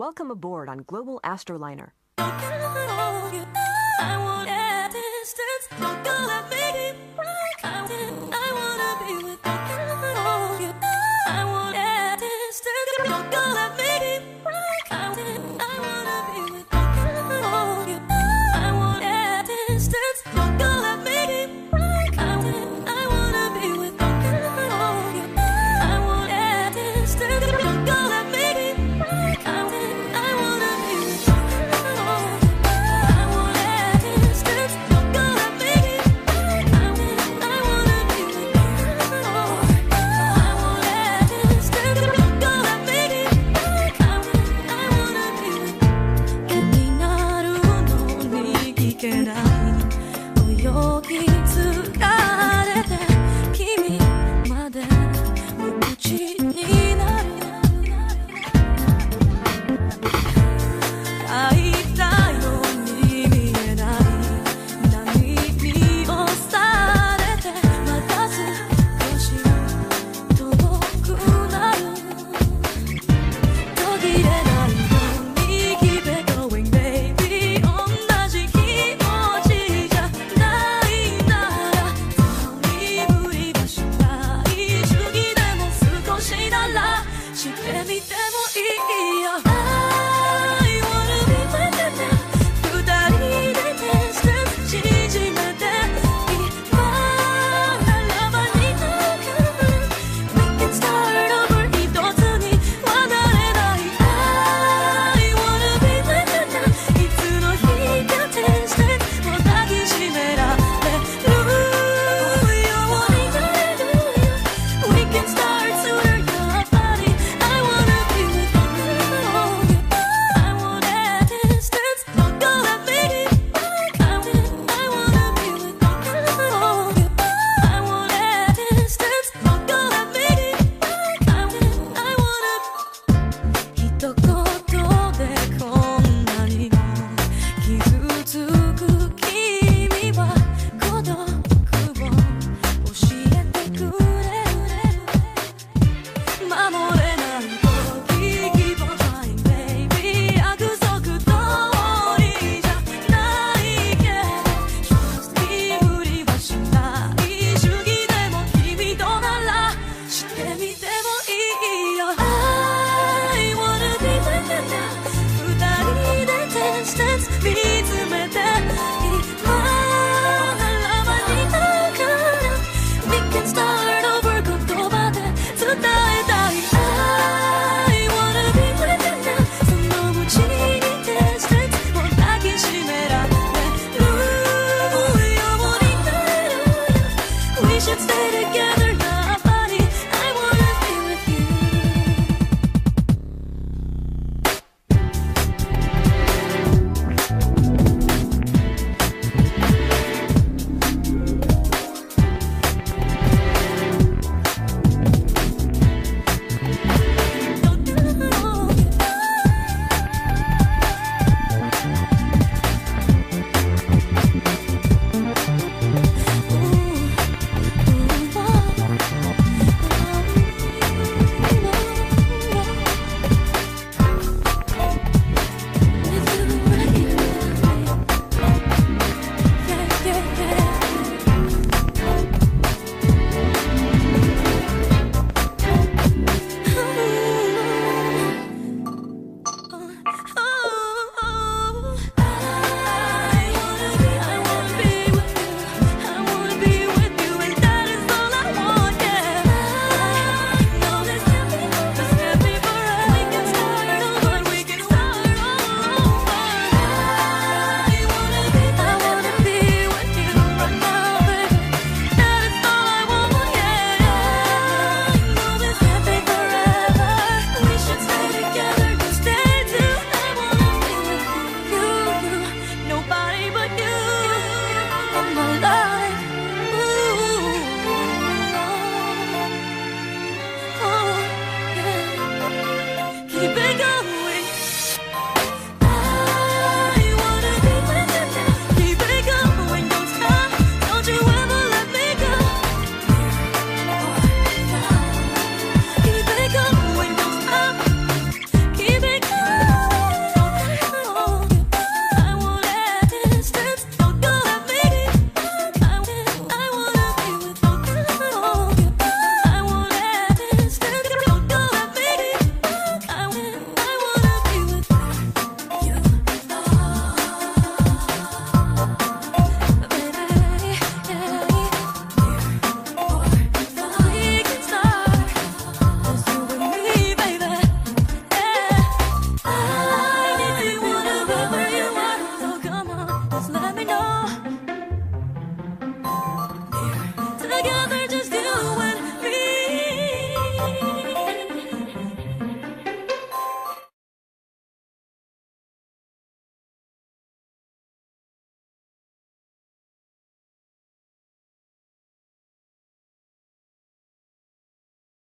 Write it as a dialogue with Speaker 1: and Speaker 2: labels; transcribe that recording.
Speaker 1: Welcome aboard on Global Astroliner.
Speaker 2: it out.